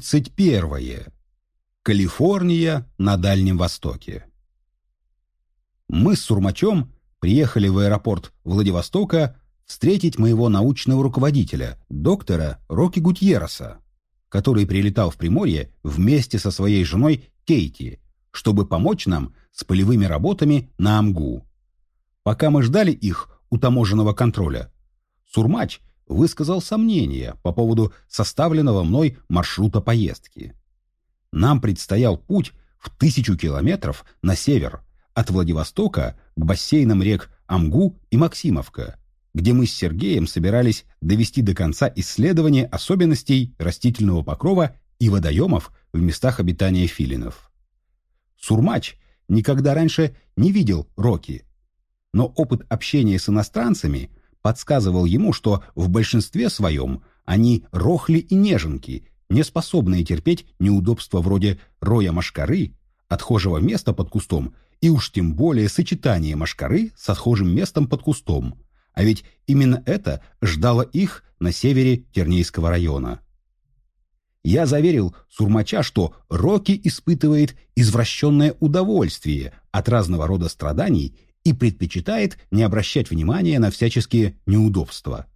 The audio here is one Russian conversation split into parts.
Тридцать первое. Калифорния на Дальнем Востоке. Мы с Сурмачом приехали в аэропорт Владивостока встретить моего научного руководителя, доктора Рокки Гутьереса, который прилетал в Приморье вместе со своей женой Кейти, чтобы помочь нам с полевыми работами на Амгу. Пока мы ждали их у таможенного контроля, Сурмач высказал сомнения по поводу составленного мной маршрута поездки. Нам предстоял путь в тысячу километров на север, от Владивостока к бассейнам рек Амгу и Максимовка, где мы с Сергеем собирались довести до конца исследование особенностей растительного покрова и водоемов в местах обитания филинов. Сурмач никогда раньше не видел Роки, но опыт общения с иностранцами подсказывал ему, что в большинстве своем они рохли и неженки, не способные терпеть неудобства вроде роя машкары, отхожего места под кустом и уж тем более сочетание машкары с отхожим местом под кустом. А ведь именно это ждало их на севере Тернейского района. Я заверил Сурмача, что Рокки испытывает извращенное удовольствие от разного рода страданий и предпочитает не обращать внимания на всяческие неудобства.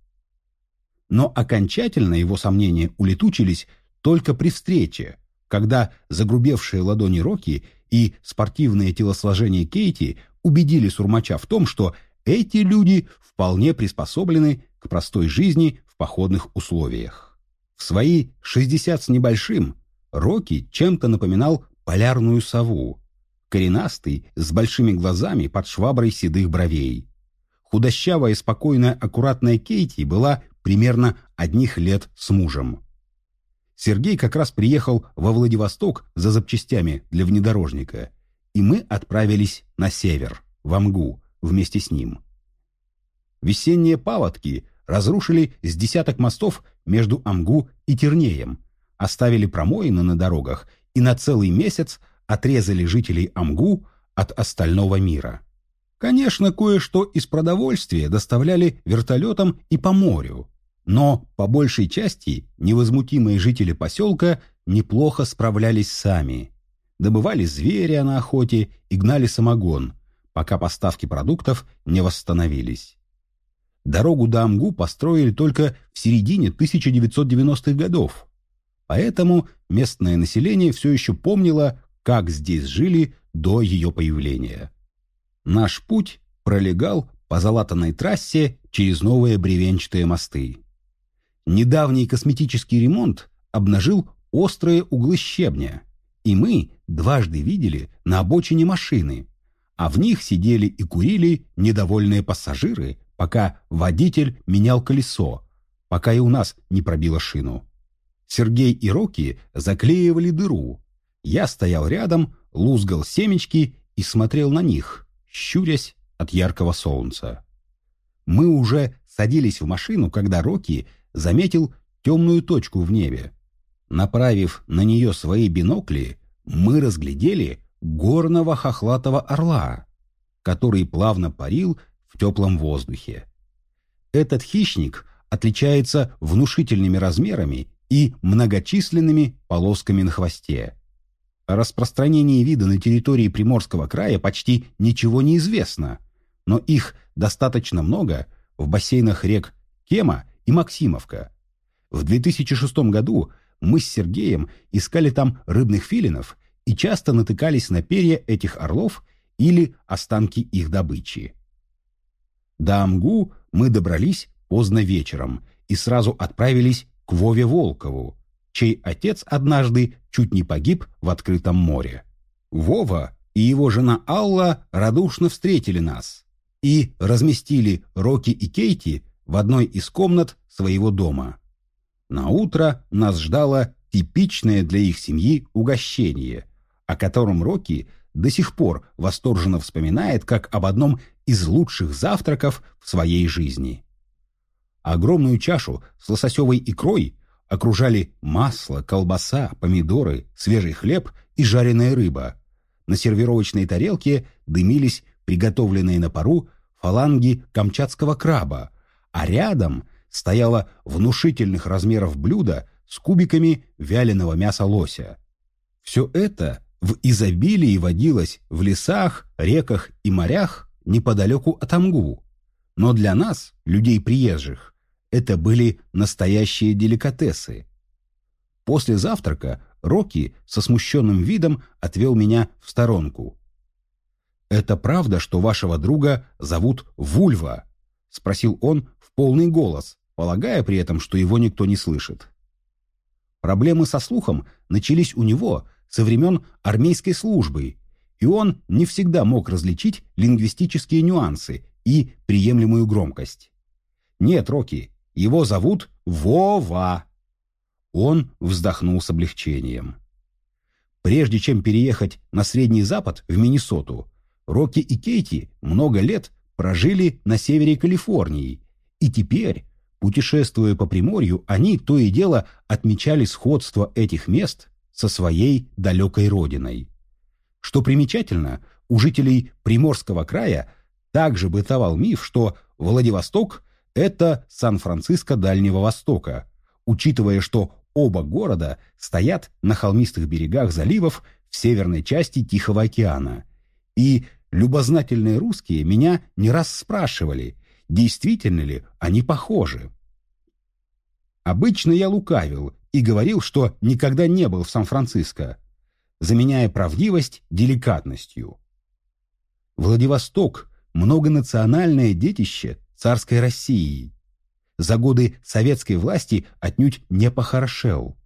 Но окончательно его сомнения улетучились только при встрече, когда загрубевшие ладони Рокки и спортивное телосложение Кейти убедили Сурмача в том, что эти люди вполне приспособлены к простой жизни в походных условиях. В свои 60 с небольшим Рокки чем-то напоминал полярную сову, коренастый, с большими глазами под шваброй седых бровей. Худощавая спокойная аккуратная Кейти была примерно одних лет с мужем. Сергей как раз приехал во Владивосток за запчастями для внедорожника, и мы отправились на север, в Амгу, вместе с ним. Весенние паводки разрушили с десяток мостов между Амгу и Тернеем, оставили промоины на дорогах и на целый месяц отрезали жителей Амгу от остального мира. Конечно, кое-что из продовольствия доставляли вертолетом и по морю, но по большей части невозмутимые жители поселка неплохо справлялись сами. Добывали зверя на охоте и гнали самогон, пока поставки продуктов не восстановились. Дорогу до Амгу построили только в середине 1990-х годов, поэтому местное население все еще помнило как здесь жили до ее появления. Наш путь пролегал по залатанной трассе через новые бревенчатые мосты. Недавний косметический ремонт обнажил острые углы щебня, и мы дважды видели на обочине машины, а в них сидели и курили недовольные пассажиры, пока водитель менял колесо, пока и у нас не пробило шину. Сергей и Роки заклеивали дыру, я стоял рядом, лузгал семечки и смотрел на них, щурясь от яркого солнца. Мы уже садились в машину, когда Рокки заметил темную точку в небе. Направив на нее свои бинокли, мы разглядели горного хохлатого орла, который плавно парил в теплом воздухе. Этот хищник отличается внушительными размерами и многочисленными полосками на хвосте. О распространении вида на территории Приморского края почти ничего не известно, но их достаточно много в бассейнах рек Кема и Максимовка. В 2006 году мы с Сергеем искали там рыбных филинов и часто натыкались на перья этих орлов или останки их добычи. До Амгу мы добрались поздно вечером и сразу отправились к Вове Волкову, чей отец однажды чуть не погиб в открытом море. Вова и его жена Алла радушно встретили нас и разместили Рокки и Кейти в одной из комнат своего дома. На утро нас ждало типичное для их семьи угощение, о котором Рокки до сих пор восторженно вспоминает как об одном из лучших завтраков в своей жизни. Огромную чашу с лососевой икрой окружали масло, колбаса, помидоры, свежий хлеб и жареная рыба. На сервировочной тарелке дымились приготовленные на пару фаланги камчатского краба, а рядом стояло внушительных размеров блюдо с кубиками вяленого мяса лося. Все это в изобилии водилось в лесах, реках и морях неподалеку от Амгу. Но для нас, людей приезжих, это были настоящие деликатесы. После завтрака Рокки со смущенным видом отвел меня в сторонку. «Это правда, что вашего друга зовут Вульва?» — спросил он в полный голос, полагая при этом, что его никто не слышит. Проблемы со слухом начались у него со времен армейской службы, и он не всегда мог различить лингвистические нюансы и приемлемую громкость. «Нет, Рокки, его зовут Вова!» Он вздохнул с облегчением. Прежде чем переехать на Средний Запад, в Миннесоту, Рокки и Кейти много лет прожили на севере Калифорнии, и теперь, путешествуя по Приморью, они то и дело отмечали сходство этих мест со своей далекой родиной. Что примечательно, у жителей Приморского края также бытовал миф, что Владивосток – это Сан-Франциско Дальнего Востока, учитывая, что оба города стоят на холмистых берегах заливов в северной части Тихого океана. И любознательные русские меня не раз спрашивали, действительно ли они похожи. Обычно я лукавил и говорил, что никогда не был в Сан-Франциско, заменяя правдивость деликатностью. Владивосток – многонациональное детище царской России – за годы советской власти отнюдь не похорошел.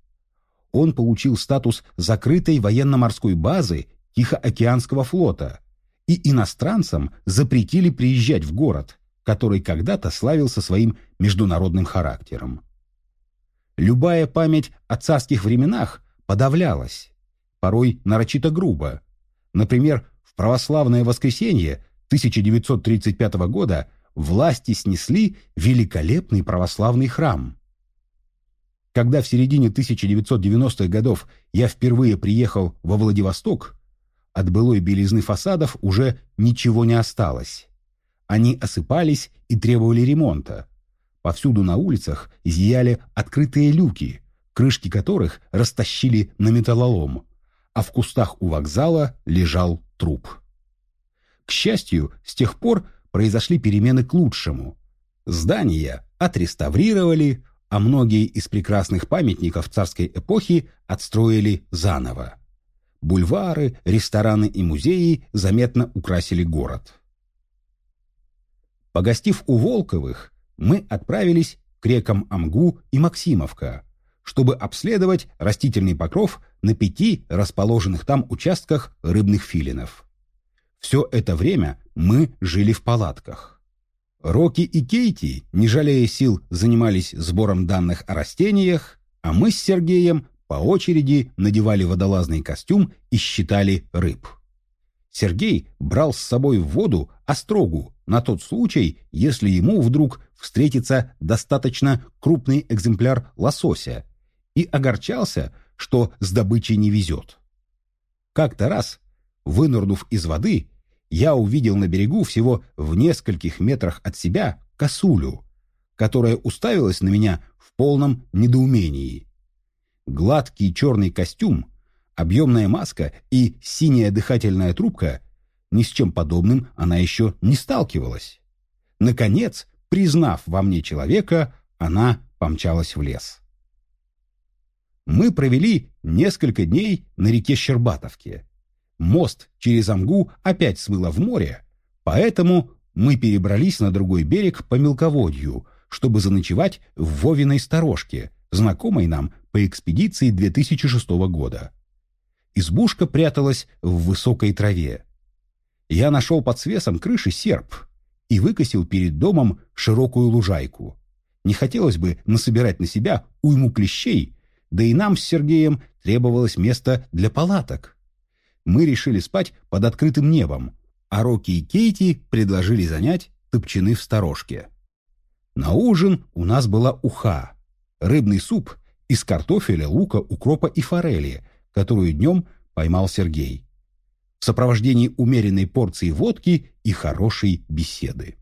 Он получил статус закрытой военно-морской базы Тихоокеанского флота, и иностранцам запретили приезжать в город, который когда-то славился своим международным характером. Любая память о царских временах подавлялась, порой нарочито грубо. Например, в православное воскресенье 1935 года власти снесли великолепный православный храм. Когда в середине 1990-х годов я впервые приехал во Владивосток, от былой белизны фасадов уже ничего не осталось. Они осыпались и требовали ремонта. Повсюду на улицах изъяли открытые люки, крышки которых растащили на металлолом, а в кустах у вокзала лежал труп. К счастью, с тех пор произошли перемены к лучшему. Здания отреставрировали, а многие из прекрасных памятников царской эпохи отстроили заново. Бульвары, рестораны и музеи заметно украсили город. Погостив у Волковых, мы отправились к рекам Амгу и Максимовка, чтобы обследовать растительный покров на пяти расположенных там участках рыбных филинов. Все это время мы жили в палатках. Рокки и Кейти, не жалея сил, занимались сбором данных о растениях, а мы с Сергеем по очереди надевали водолазный костюм и считали рыб. Сергей брал с собой в воду острогу на тот случай, если ему вдруг встретится достаточно крупный экземпляр лосося, и огорчался, что с добычей не везет. Как-то раз Вынырнув из воды, я увидел на берегу всего в нескольких метрах от себя косулю, которая уставилась на меня в полном недоумении. Гладкий черный костюм, объемная маска и синяя дыхательная трубка — ни с чем подобным она еще не сталкивалась. Наконец, признав во мне человека, она помчалась в лес. Мы провели несколько дней на реке Щербатовке, Мост через Амгу опять смыло в море, поэтому мы перебрались на другой берег по мелководью, чтобы заночевать в Вовиной сторожке, знакомой нам по экспедиции 2006 года. Избушка пряталась в высокой траве. Я нашел под свесом крыши серп и выкосил перед домом широкую лужайку. Не хотелось бы насобирать на себя уйму клещей, да и нам с Сергеем требовалось место для палаток мы решили спать под открытым небом, а Рокки и Кейти предложили занять топчаны в сторожке. На ужин у нас была уха, рыбный суп из картофеля, лука, укропа и форели, которую днем поймал Сергей. В сопровождении умеренной порции водки и хорошей беседы.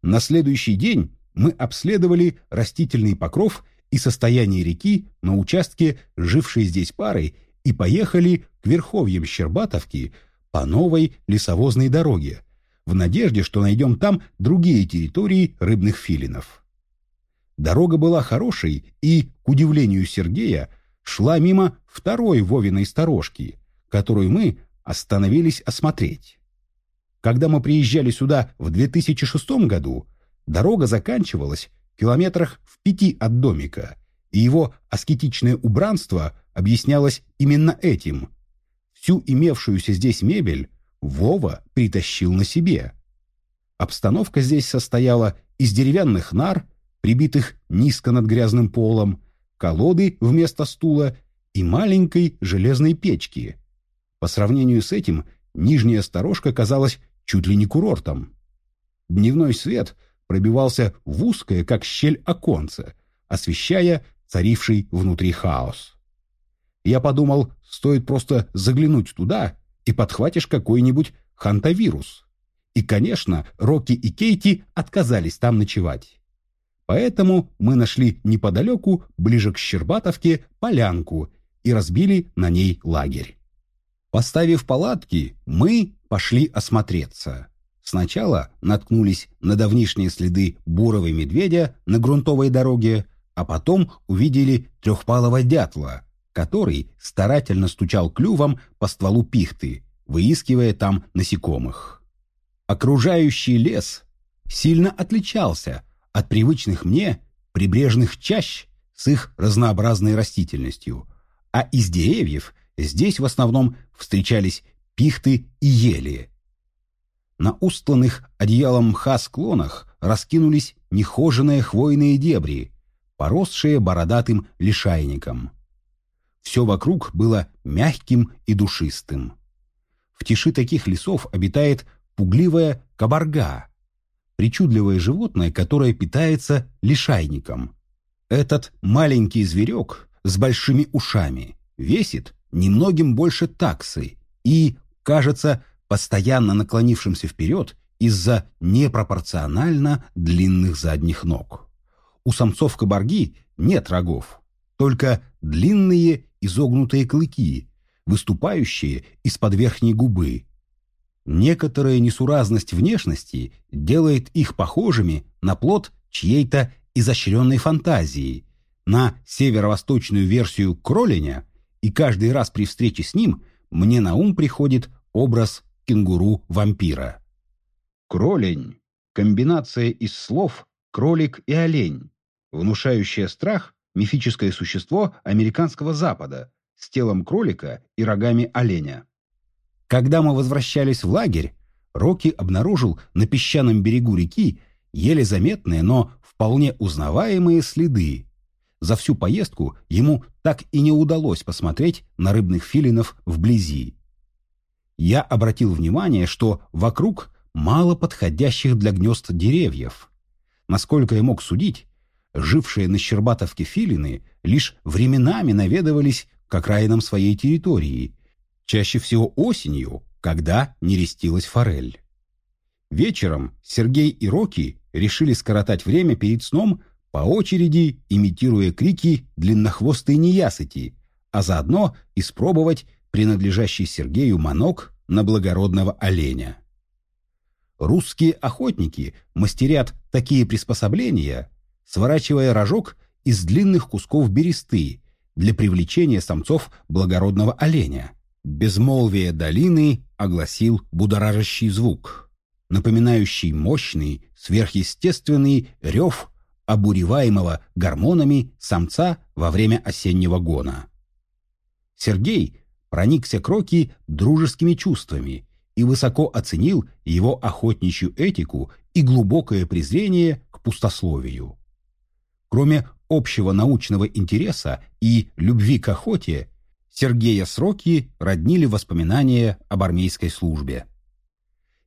На следующий день мы обследовали растительный покров и состояние реки на участке, жившей здесь парой, и поехали к верховьям Щербатовки по новой лесовозной дороге, в надежде, что найдем там другие территории рыбных филинов. Дорога была хорошей и, к удивлению Сергея, шла мимо второй Вовиной сторожки, которую мы остановились осмотреть. Когда мы приезжали сюда в 2006 году, дорога заканчивалась в километрах в пяти от домика, и его аскетичное убранство объяснялось именно этим. Всю имевшуюся здесь мебель Вова притащил на себе. Обстановка здесь состояла из деревянных нар, прибитых низко над грязным полом, колоды вместо стула и маленькой железной печки. По сравнению с этим, нижняя сторожка казалась чуть ли не курортом. Дневной свет пробивался в узкое, как щель оконце, освещая царивший внутри хаос. Я подумал, стоит просто заглянуть туда и подхватишь какой-нибудь хантавирус. И, конечно, Рокки и Кейти отказались там ночевать. Поэтому мы нашли неподалеку, ближе к Щербатовке, полянку и разбили на ней лагерь. Поставив палатки, мы пошли осмотреться. Сначала наткнулись на давнишние следы бурого медведя на грунтовой дороге, а потом увидели трехпалого дятла, который старательно стучал клювом по стволу пихты, выискивая там насекомых. Окружающий лес сильно отличался от привычных мне прибрежных чащ с их разнообразной растительностью, а из деревьев здесь в основном встречались пихты и ели. На устланных одеялом мха склонах раскинулись нехоженные хвойные дебри, поросшие бородатым лишайником. Все вокруг было мягким и душистым. В тиши таких лесов обитает пугливая кабарга, причудливое животное, которое питается лишайником. Этот маленький зверек с большими ушами весит немногим больше таксы и, кажется, постоянно наклонившимся вперед из-за непропорционально длинных задних ног. У самцов кабарги нет рогов, только длинные изогнутые клыки, выступающие из-под верхней губы. Некоторая несуразность внешности делает их похожими на плод чьей-то изощренной фантазии, на северо-восточную версию кроленя, и каждый раз при встрече с ним мне на ум приходит образ кенгуру-вампира. Кролень – комбинация из слов «кролик» и «олень», внушающая страх мифическое существо американского Запада с телом кролика и рогами оленя. Когда мы возвращались в лагерь, Рокки обнаружил на песчаном берегу реки еле заметные, но вполне узнаваемые следы. За всю поездку ему так и не удалось посмотреть на рыбных филинов вблизи. Я обратил внимание, что вокруг мало подходящих для гнезд деревьев. Насколько я мог судить, жившие на Щербатовке филины лишь временами наведывались к окраинам своей территории, чаще всего осенью, когда нерестилась форель. Вечером Сергей и Роки решили скоротать время перед сном по очереди, имитируя крики длиннохвостой неясыти, а заодно испробовать принадлежащий Сергею манок на благородного оленя. Русские охотники мастерят такие приспособления, сворачивая рожок из длинных кусков бересты для привлечения самцов благородного оленя. Безмолвие долины огласил будоражащий звук, напоминающий мощный, сверхъестественный рев обуреваемого гормонами самца во время осеннего гона. Сергей проникся к Роки дружескими чувствами и высоко оценил его охотничью этику и глубокое презрение к пустословию. Кроме общего научного интереса и любви к охоте, Сергея с Рокки роднили воспоминания об армейской службе.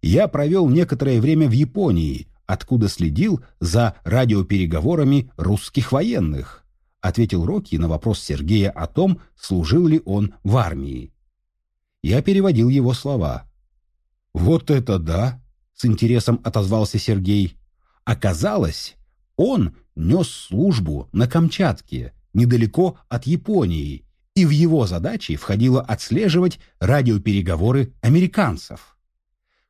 Я провел некоторое время в Японии, откуда следил за радиопереговорами русских военных, ответил Рокки на вопрос Сергея о том, служил ли он в армии. Я переводил его слова. «Вот это да!» — с интересом отозвался Сергей. «Оказалось, Он нес службу на Камчатке, недалеко от Японии, и в его задачи входило отслеживать радиопереговоры американцев.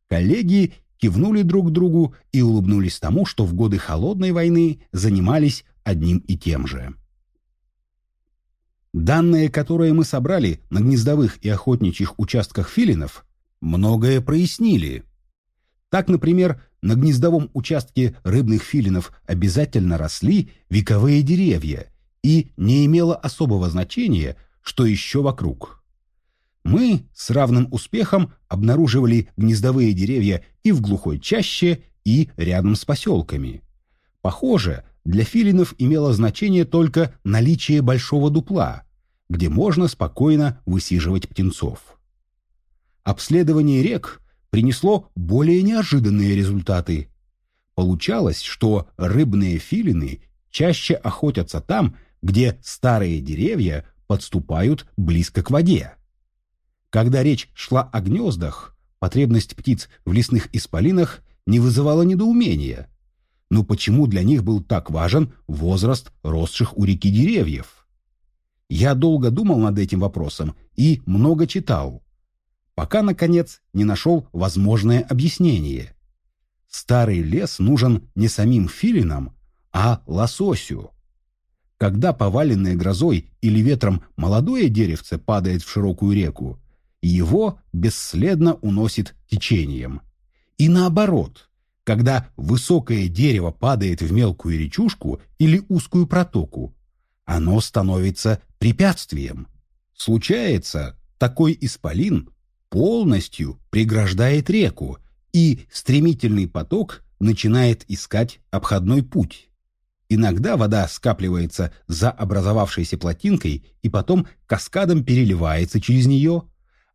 Коллеги кивнули друг другу и улыбнулись тому, что в годы Холодной войны занимались одним и тем же. Данные, которые мы собрали на гнездовых и охотничьих участках филинов, многое прояснили. Так, например, на гнездовом участке рыбных филинов обязательно росли вековые деревья, и не имело особого значения, что еще вокруг. Мы с равным успехом обнаруживали гнездовые деревья и в глухой чаще, и рядом с поселками. Похоже, для филинов имело значение только наличие большого дупла, где можно спокойно высиживать птенцов. Обследование рек принесло более неожиданные результаты. Получалось, что рыбные филины чаще охотятся там, где старые деревья подступают близко к воде. Когда речь шла о гнездах, потребность птиц в лесных исполинах не вызывала недоумения. Но почему для них был так важен возраст росших у реки деревьев? Я долго думал над этим вопросом и много читал, пока, наконец, не нашел возможное объяснение. Старый лес нужен не самим филинам, а лососю. Когда поваленное грозой или ветром молодое деревце падает в широкую реку, его бесследно уносит течением. И наоборот, когда высокое дерево падает в мелкую речушку или узкую протоку, оно становится препятствием. Случается, такой исполин полностью преграждает реку, и стремительный поток начинает искать обходной путь. Иногда вода скапливается за образовавшейся плотинкой и потом каскадом переливается через нее,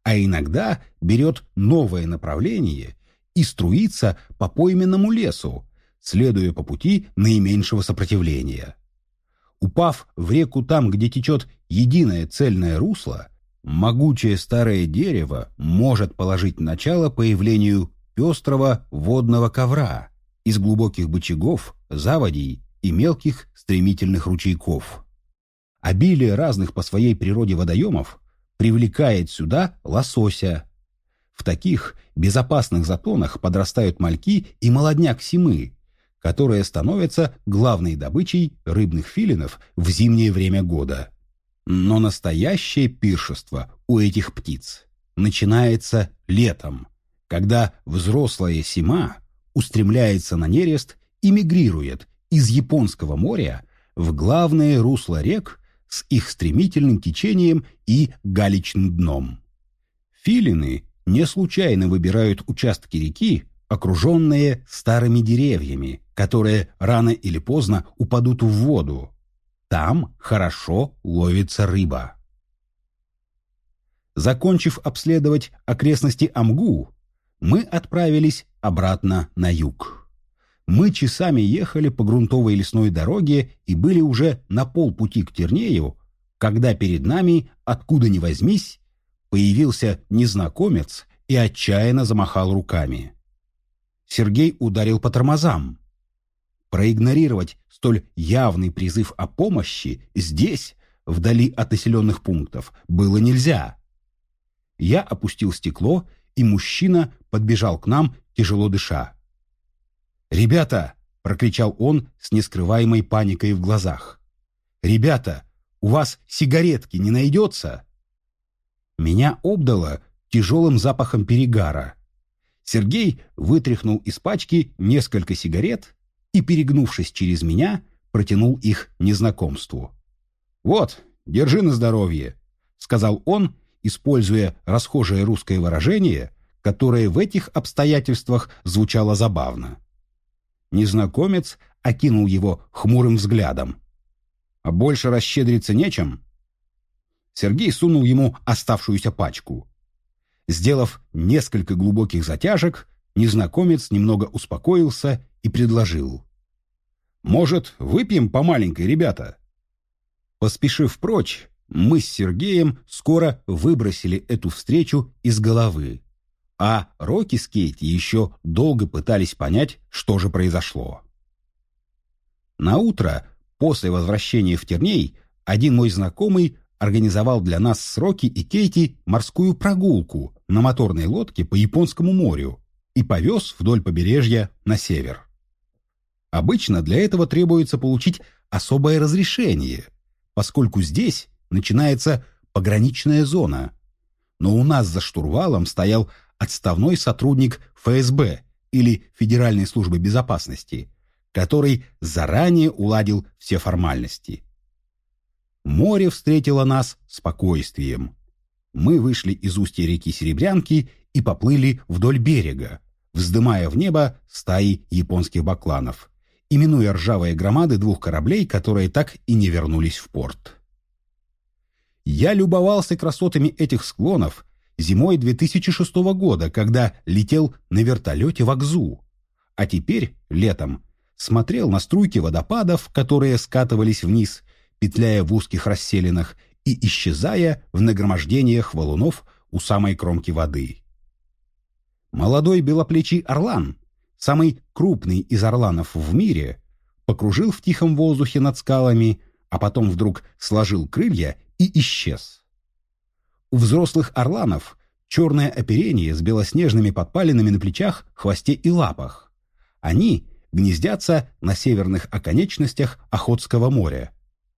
а иногда берет новое направление и струится по пойменному лесу, следуя по пути наименьшего сопротивления. Упав в реку там, где течет единое цельное русло, могучее старое дерево может положить начало появлению пестрого водного ковра из глубоких бычагов, заводей и мелких стремительных ручейков. Обилие разных по своей природе водоемов привлекает сюда лосося, в таких безопасных затонах подрастают мальки и молодняк семы, которые становятся главной добычей рыбных филинов в зимнее время года. Но настоящее пиршество у этих птиц начинается летом, когда взрослая сима устремляется на нерест и мигрирует из Японского моря в главное русло рек с их стремительным течением и галечным дном. Филины не случайно выбирают участки реки, окруженные старыми деревьями, которые рано или поздно упадут в воду. Там хорошо ловится рыба. Закончив обследовать окрестности Амгу, мы отправились обратно на юг. Мы часами ехали по грунтовой лесной дороге и были уже на полпути к Тернею, когда перед нами, откуда ни возьмись, появился незнакомец и отчаянно замахал руками. Сергей ударил по тормозам. Проигнорировать столь явный призыв о помощи здесь, вдали от населенных пунктов, было нельзя. Я опустил стекло, и мужчина подбежал к нам, тяжело дыша. «Ребята!» — прокричал он с нескрываемой паникой в глазах. «Ребята, у вас сигаретки не найдется?» Меня обдало тяжелым запахом перегара. Сергей вытряхнул из пачки несколько сигарет и, перегнувшись через меня, протянул их незнакомству. «Вот, держи на здоровье», — сказал он, используя расхожее русское выражение, которое в этих обстоятельствах звучало забавно. Незнакомец окинул его хмурым взглядом. «А больше расщедриться нечем?» Сергей сунул ему оставшуюся пачку. Сделав несколько глубоких затяжек, незнакомец немного успокоился и предложил. «Может, выпьем по маленькой, ребята?» Поспешив прочь, мы с Сергеем скоро выбросили эту встречу из головы, а Рокки с Кейти еще долго пытались понять, что же произошло. На утро после возвращения в Терней один мой знакомый организовал для нас с Рокки и Кейти морскую прогулку на моторной лодке по Японскому морю и повез вдоль побережья на север. Обычно для этого требуется получить особое разрешение, поскольку здесь начинается пограничная зона. Но у нас за штурвалом стоял отставной сотрудник ФСБ или Федеральной службы безопасности, который заранее уладил все формальности. Море встретило нас спокойствием. Мы вышли из устья реки Серебрянки и поплыли вдоль берега, вздымая в небо стаи японских бакланов, именуя ржавые громады двух кораблей, которые так и не вернулись в порт. Я любовался красотами этих склонов зимой 2006 года, когда летел на вертолете в Акзу, а теперь, летом, смотрел на струйки водопадов, которые скатывались вниз петляя в узких расселинах и исчезая в нагромождениях валунов у самой кромки воды. Молодой белоплечий орлан, самый крупный из орланов в мире, покружил в тихом воздухе над скалами, а потом вдруг сложил крылья и исчез. У взрослых орланов черное оперение с белоснежными подпалинами на плечах, хвосте и лапах. Они гнездятся на северных оконечностях Охотского моря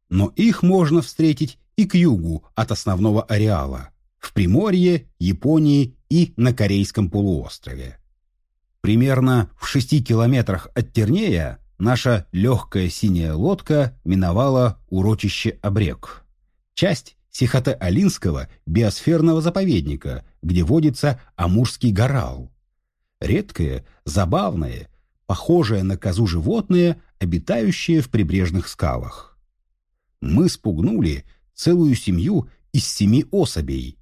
но их можно встретить и к югу от основного ареала, в Приморье, Японии и на Корейском полуострове. Примерно в шести километрах от Тернея наша легкая синяя лодка миновала урочище Обрек, часть Сихоте-Алинского биосферного заповедника, где водится амурский горал. Редкое, забавное, похожее на козу животное, обитающее в прибрежных скалах мы спугнули целую семью из семи особей.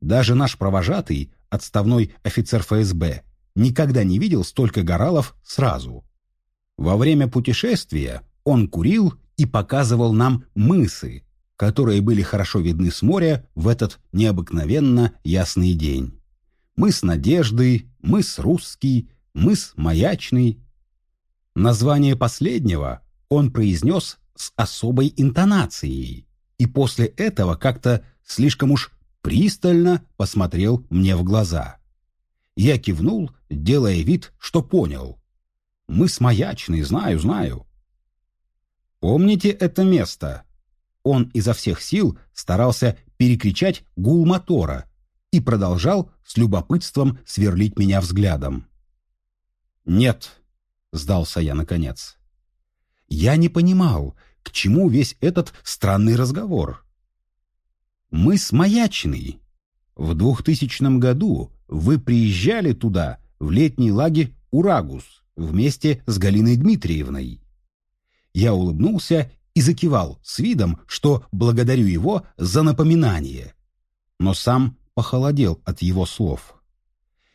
Даже наш провожатый, отставной офицер ФСБ, никогда не видел столько горалов сразу. Во время путешествия он курил и показывал нам мысы, которые были хорошо видны с моря в этот необыкновенно ясный день. Мыс Надежды, мыс Русский, мыс Маячный. Название последнего он произнес с особой интонацией, и после этого как-то слишком уж пристально посмотрел мне в глаза. Я кивнул, делая вид, что понял. Мы с маячной, знаю, знаю. Помните это место? Он изо всех сил старался перекричать гул мотора и продолжал с любопытством сверлить меня взглядом. «Нет», — сдался я наконец. Я не понимал, к чему весь этот странный разговор? Мы с Маячной. В 2000 году вы приезжали туда, в летний лагерь «Урагус», вместе с Галиной Дмитриевной. Я улыбнулся и закивал с видом, что благодарю его за напоминание. Но сам похолодел от его слов.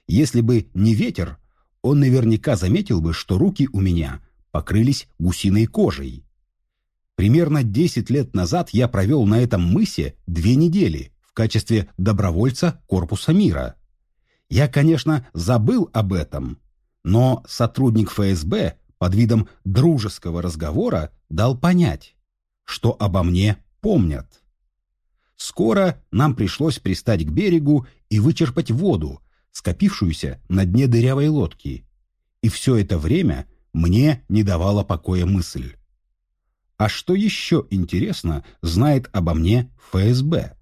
Если бы не ветер, он наверняка заметил бы, что руки у меня покрылись гусиной кожей. Примерно 10 лет назад я провел на этом мысе две недели в качестве добровольца Корпуса мира. Я, конечно, забыл об этом, но сотрудник ФСБ под видом дружеского разговора дал понять, что обо мне помнят. Скоро нам пришлось пристать к берегу и вычерпать воду, скопившуюся на дне дырявой лодки. И все это время мне не давала покоя мысль. А что еще интересно знает обо мне ФСБ?